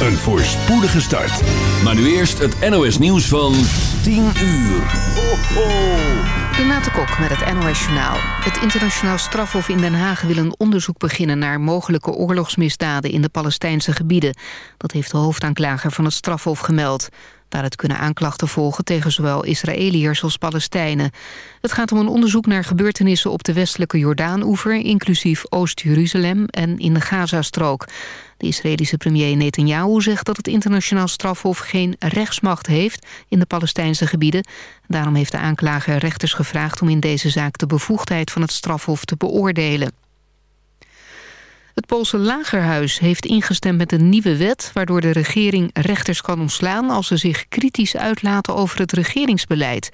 een voorspoedige start. Maar nu eerst het NOS nieuws van 10 uur. Ho, ho. Renate Kok met het NOS Journaal. Het internationaal strafhof in Den Haag wil een onderzoek beginnen... naar mogelijke oorlogsmisdaden in de Palestijnse gebieden. Dat heeft de hoofdaanklager van het strafhof gemeld. Daaruit kunnen aanklachten volgen tegen zowel Israëliërs als Palestijnen. Het gaat om een onderzoek naar gebeurtenissen op de westelijke Jordaan-oever... inclusief Oost-Jeruzalem en in de Gazastrook. De Israëlische premier Netanyahu zegt dat het internationaal strafhof... geen rechtsmacht heeft in de Palestijnse gebieden. Daarom heeft de aanklager rechters gevraagd om in deze zaak... de bevoegdheid van het strafhof te beoordelen. Het Poolse Lagerhuis heeft ingestemd met een nieuwe wet... waardoor de regering rechters kan ontslaan... als ze zich kritisch uitlaten over het regeringsbeleid.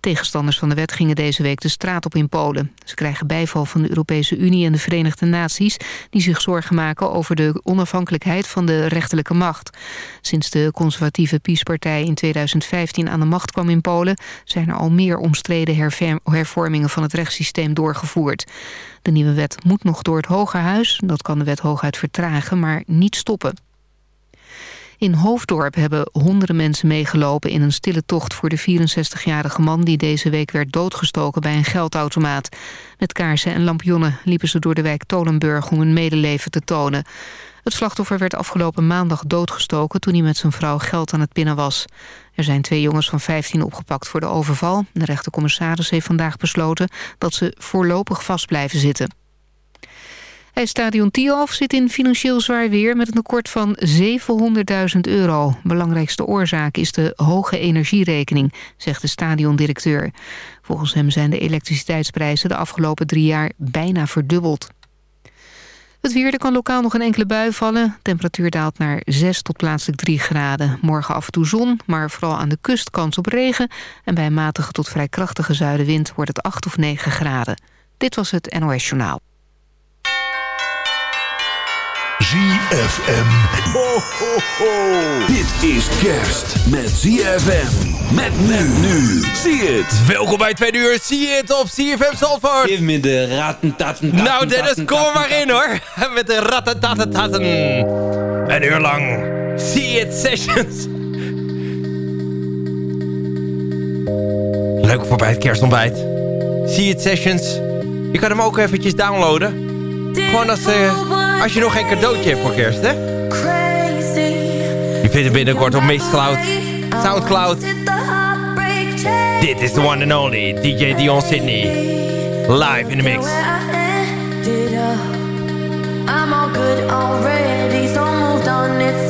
Tegenstanders van de wet gingen deze week de straat op in Polen. Ze krijgen bijval van de Europese Unie en de Verenigde Naties... die zich zorgen maken over de onafhankelijkheid van de rechterlijke macht. Sinds de conservatieve PiS-partij in 2015 aan de macht kwam in Polen... zijn er al meer omstreden hervormingen van het rechtssysteem doorgevoerd. De nieuwe wet moet nog door het Hogerhuis. Dat kan de wet hooguit vertragen, maar niet stoppen. In Hoofddorp hebben honderden mensen meegelopen in een stille tocht voor de 64-jarige man die deze week werd doodgestoken bij een geldautomaat. Met kaarsen en lampionnen liepen ze door de wijk Tolenburg om hun medeleven te tonen. Het slachtoffer werd afgelopen maandag doodgestoken toen hij met zijn vrouw geld aan het pinnen was. Er zijn twee jongens van 15 opgepakt voor de overval. De rechtercommissaris heeft vandaag besloten dat ze voorlopig vast blijven zitten. Stadion Tialf zit in financieel zwaar weer met een tekort van 700.000 euro. Belangrijkste oorzaak is de hoge energierekening, zegt de stadiondirecteur. Volgens hem zijn de elektriciteitsprijzen de afgelopen drie jaar bijna verdubbeld. Het weer, er kan lokaal nog een enkele bui vallen. Temperatuur daalt naar 6 tot plaatselijk 3 graden. Morgen af en toe zon, maar vooral aan de kust kans op regen. En bij matige tot vrij krachtige zuidenwind wordt het 8 of 9 graden. Dit was het NOS Journaal. ZFM. Ho, ho, ho. Dit is kerst met ZFM. Met men nu. Zie het. Welkom bij Tweede Uur. Zie het op ZFM Zandvoort. Geef me de rattentatten. Nou Dennis, kom er maar in hoor. Met de rattentatten. Een uur lang. See it sessions. Leuk voorbij het kerstontbijt. See it sessions. Je kan hem ook eventjes downloaden. Gewoon als, uh, als je nog geen cadeautje hebt voor kerst, hè? Je vindt hem binnenkort op Mixcloud, Soundcloud. Dit is the one and only DJ Dion Sydney. Live in the mix. I'm all good already, so moved on, it's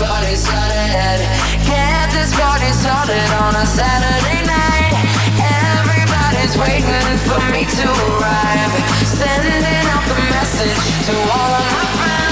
Party Started. Get this party started on a Saturday night. Everybody's waiting for me to arrive. Sending out the message to all of my friends.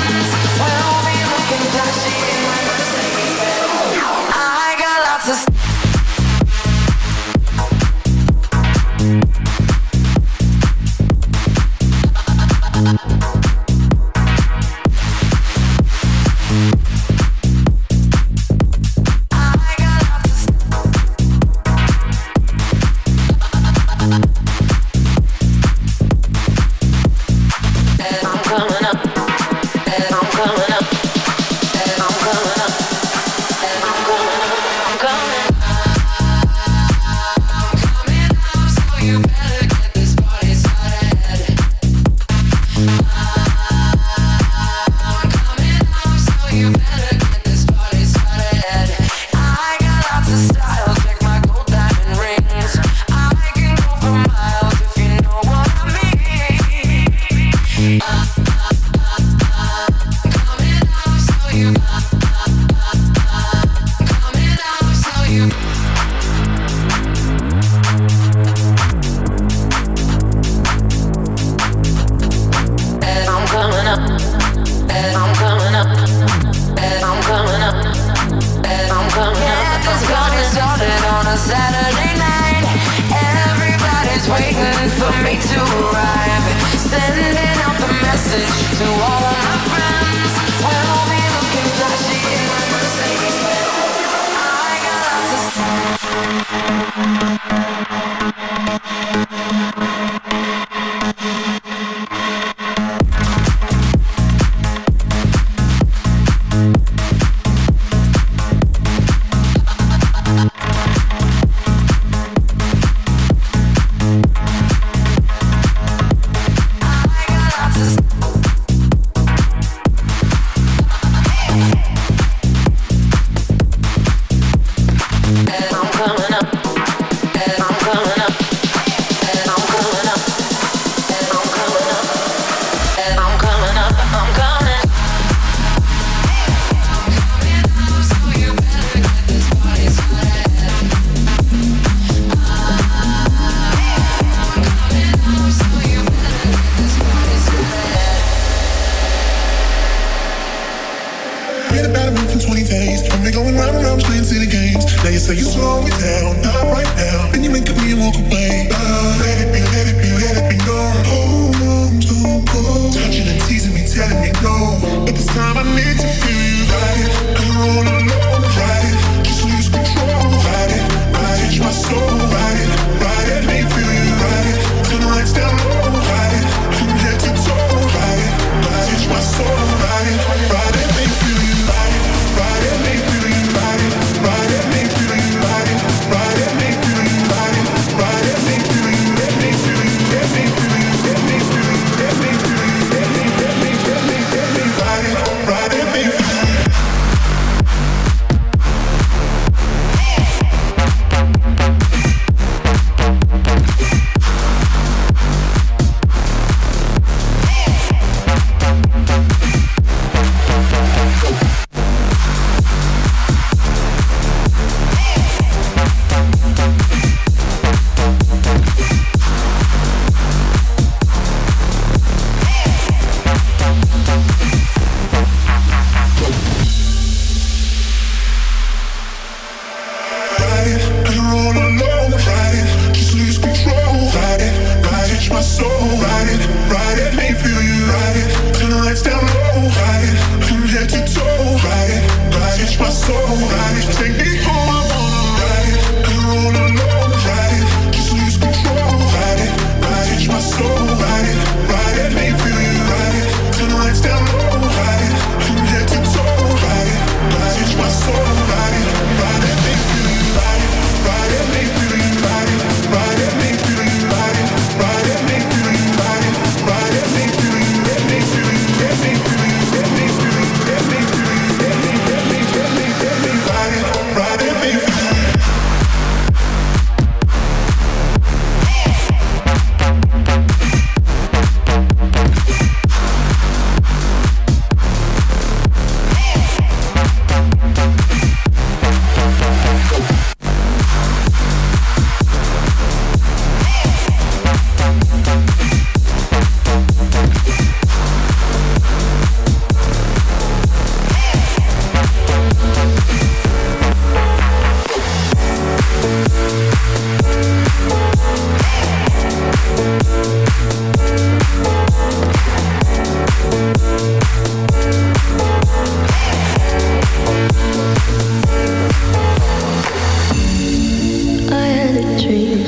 dream.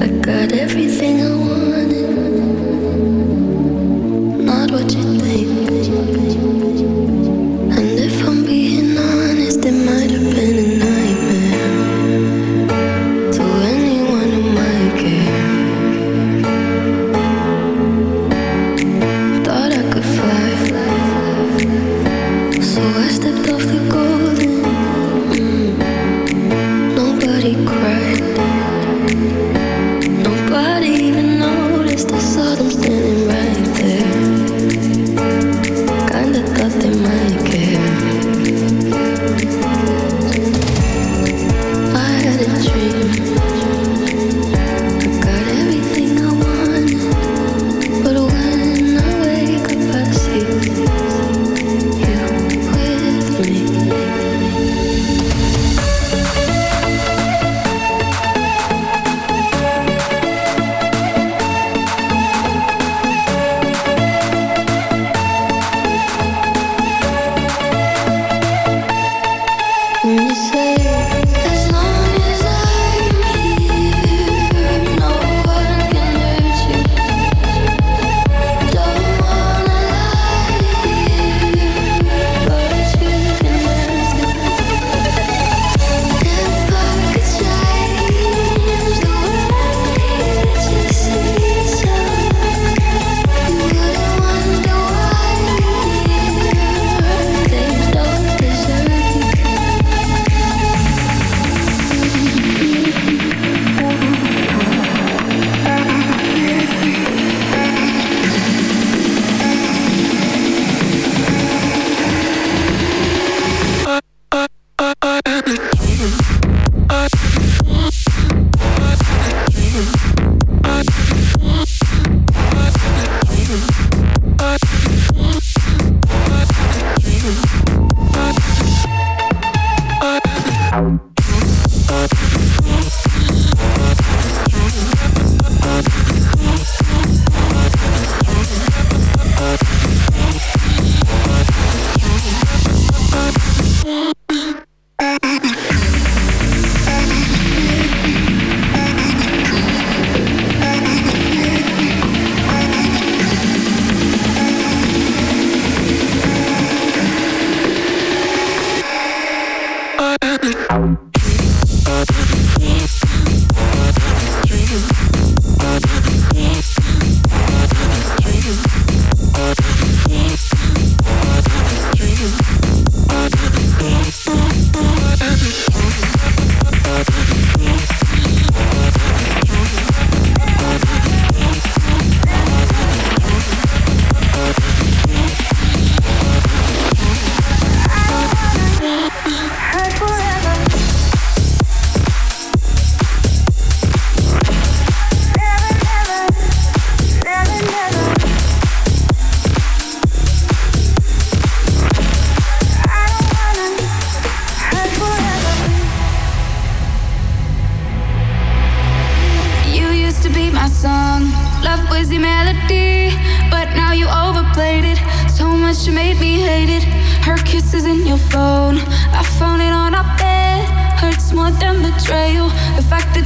I got everything I want.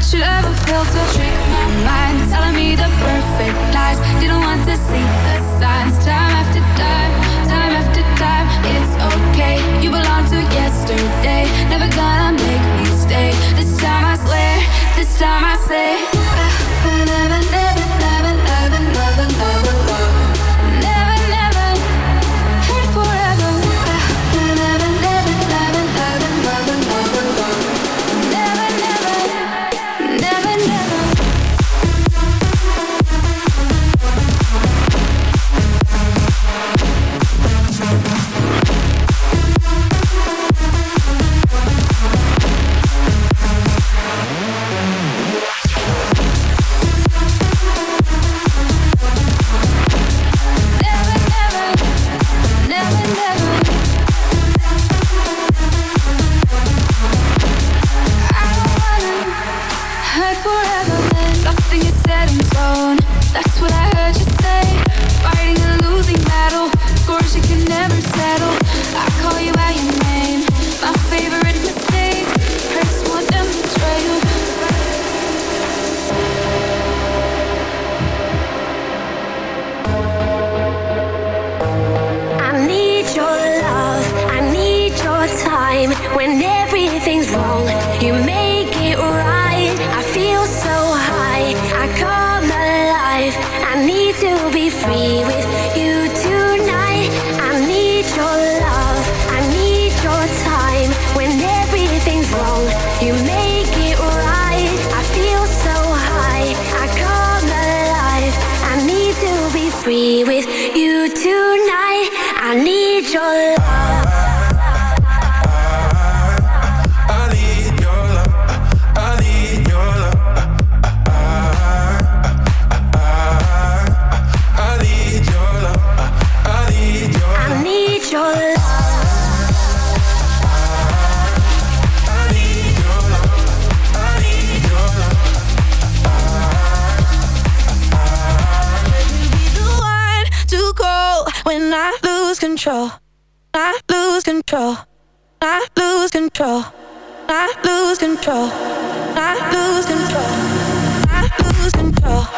should ever fail to trick my mind? Telling me the perfect lies. Didn't want to see the signs. Time after time, time after time It's okay, you belong to yesterday. Never gonna make me stay. This time I swear, this time I say. with you tonight. I need your love. I lose control. I lose control. I lose control. I lose control. I lose control. I lose control.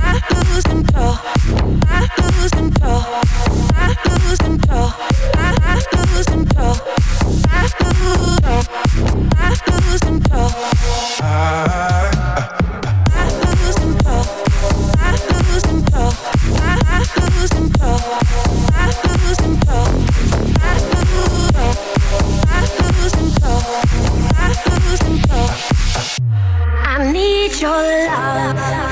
I lose control. I lose control. I lose control. I lose control. I lose control. I lose control. your love.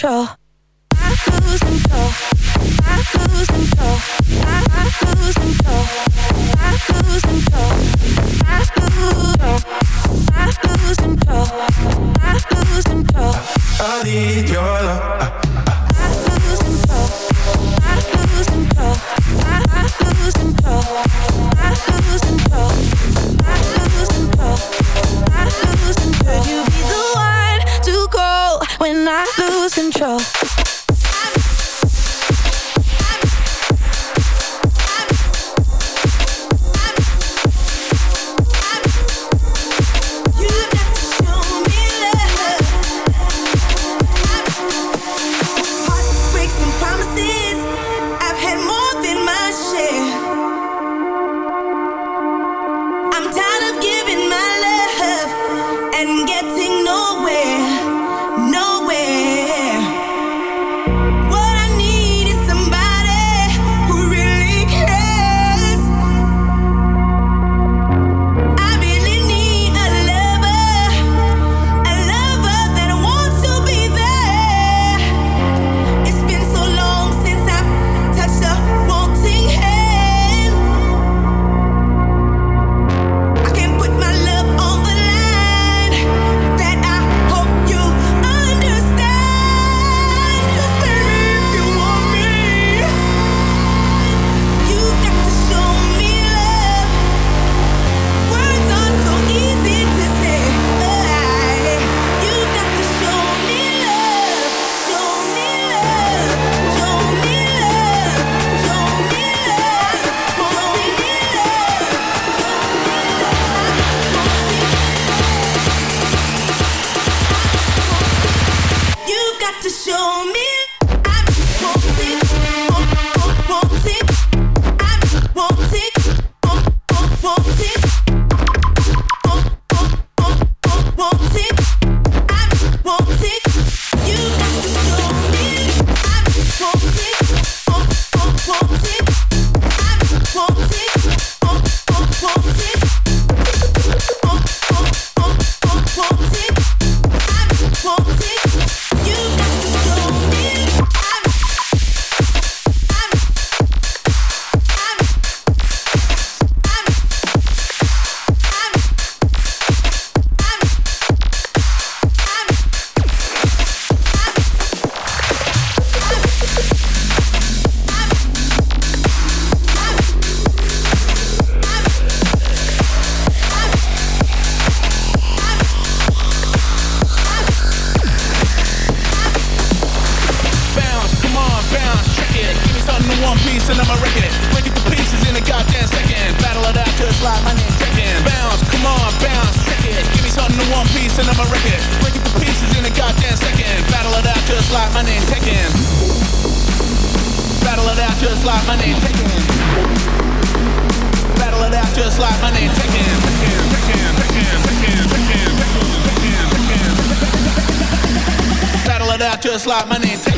control. slide money and take it out, just like my name.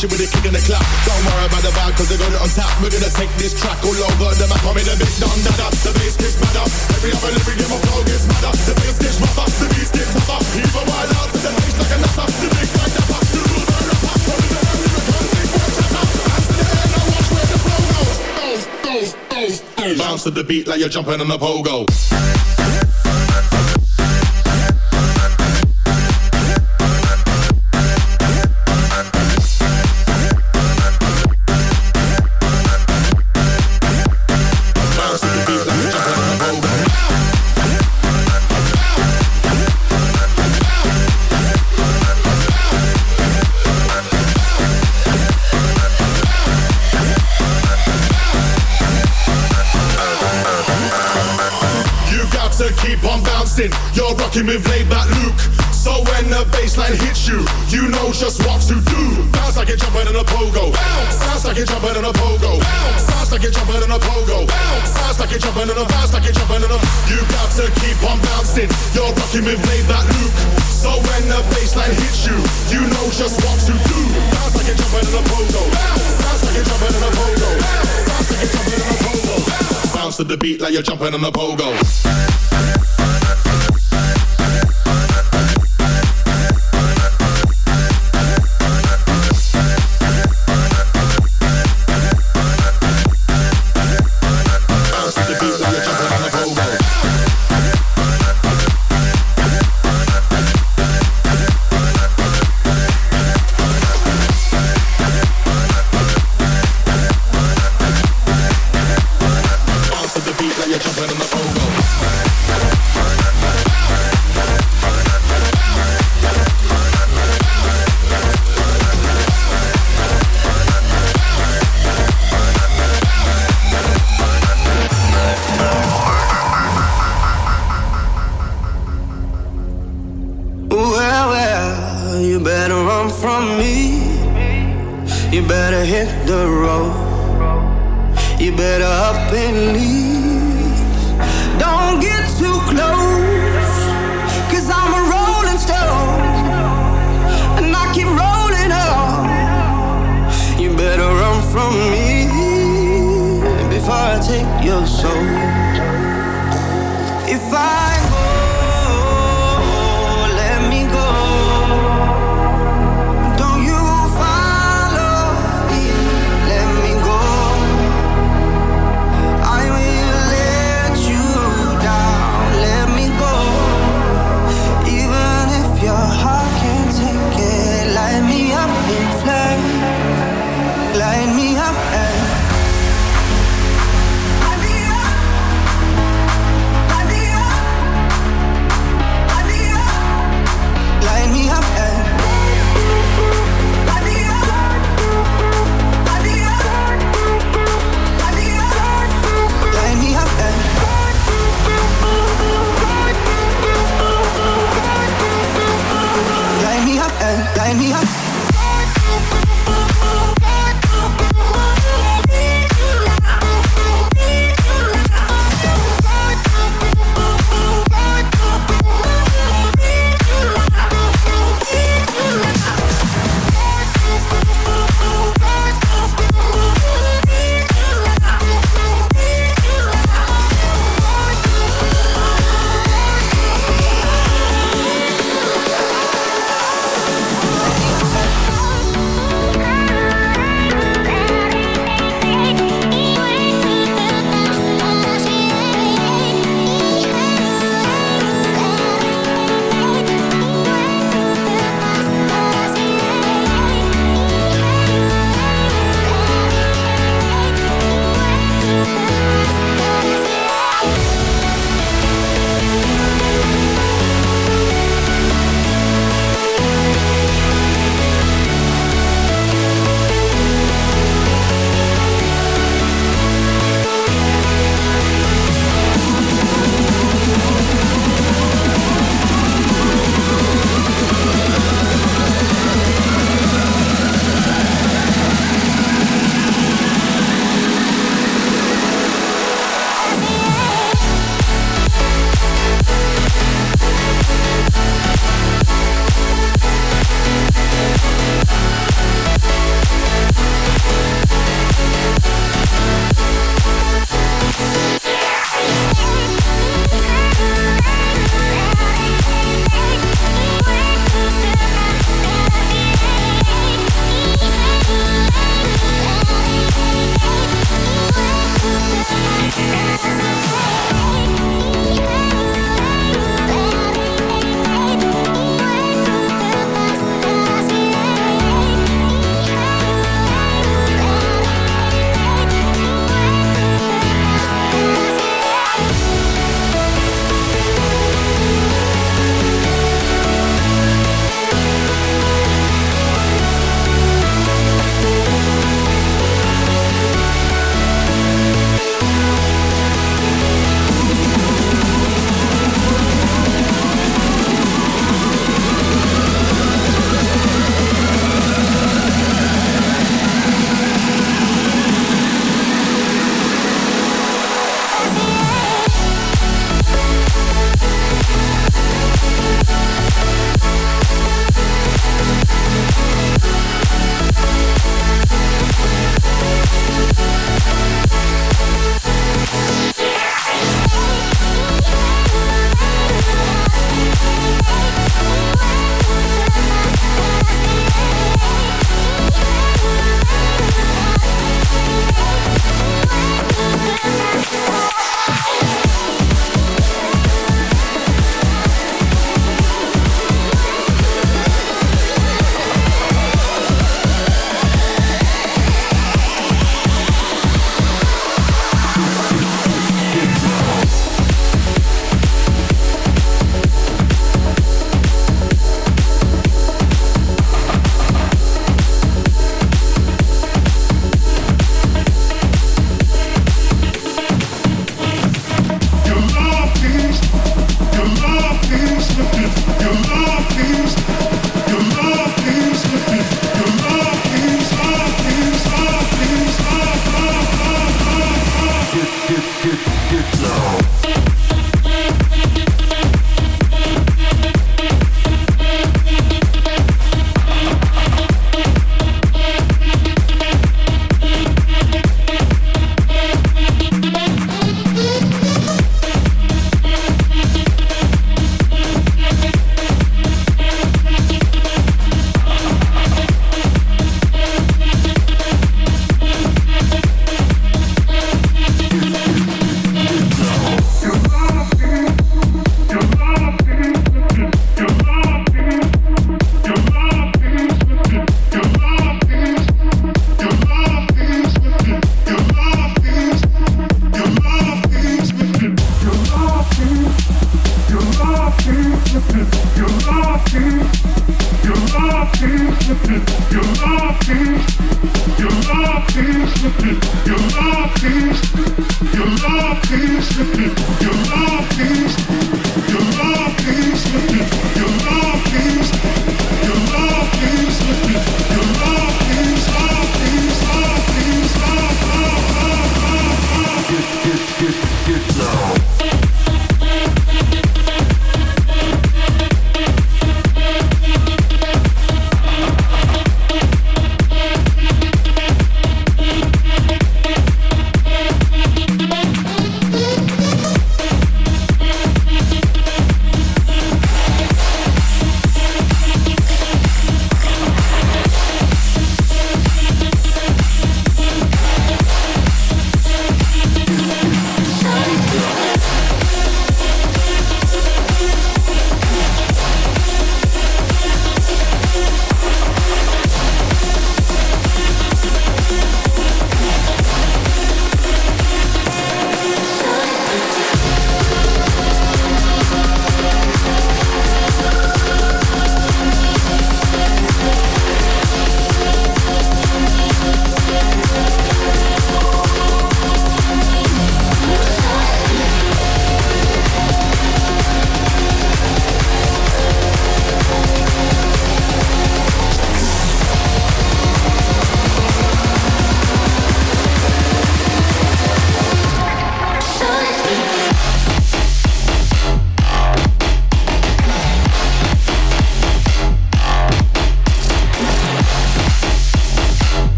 push it with a kick and the clap. Don't worry about the vibe, cause they got it on tap. We're gonna take this track all over the map. I'm in a bit done, dada. The bass gets madder. Every other lyric in my flow gets madder. The bass gets rougher, the beats gets tougher. Even wild out to the haze like a nutter. The big like the pop, the rule burn up. Hold it down, you can't think what I'm Hands to the air, now watch where the flow goes. Bounce to the beat like you're jumping on a pogo. Rocking with laid back Luke. So when the bassline hits you, you know just what to do. Bounce like you're jumping on a pogo. Bounce. Sounds like you're jumping on a pogo. Bounce. Sounds like you're jumping on a pogo. Bounce. Sounds like you're jumping on a bounce like you're jumping on a. You got to keep on bouncing. You're rocking with laid back Luke. So when the bassline hits you, you know just what to do. Bounce like you're jumping on a pogo. Bounce. Sounds like you're jumping on a pogo. Bounce. Sounds like you're jumping on a pogo. Bounce to the beat like you're jumping on a pogo.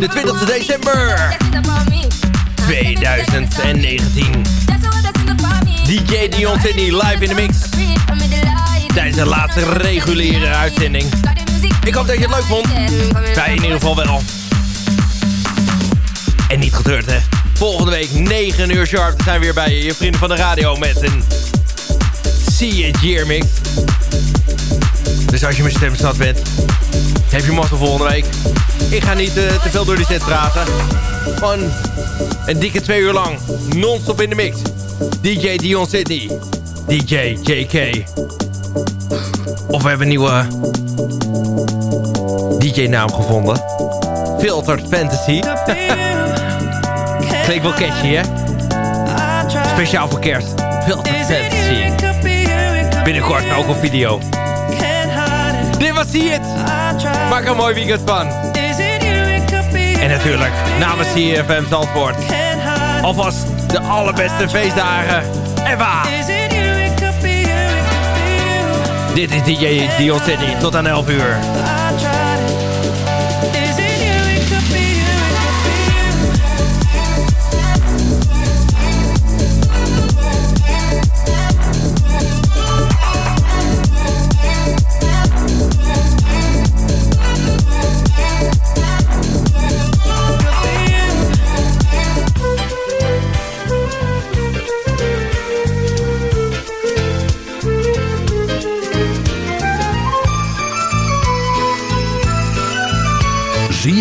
De 20 december 2019. DJ Dion Sydney live in de mix. Tijdens de laatste reguliere uitzending. Ik hoop dat je het leuk vond. Wij in ieder geval wel. En niet getreurd hè. Volgende week 9 uur sharp zijn we weer bij je. Je vrienden van de radio met een See It Year mix. Dus als je mijn stem zat bent, heb je mazzel volgende week. Ik ga niet eh, te veel door die set praten. Gewoon een dikke twee uur lang. Non-stop in de mix. DJ Dion Sydney. DJ JK. Of we hebben een nieuwe DJ-naam gevonden. Filtered Fantasy. Klinkt wel catchy, hè? Speciaal voor kerst. Filtered Fantasy. Binnenkort ook op video. Dit was See It. Maak een mooi weekend van. En natuurlijk namens CFM Zandvoort. Alvast de allerbeste feestdagen ever. Dit is DJ Dion City. Tot aan 11 uur.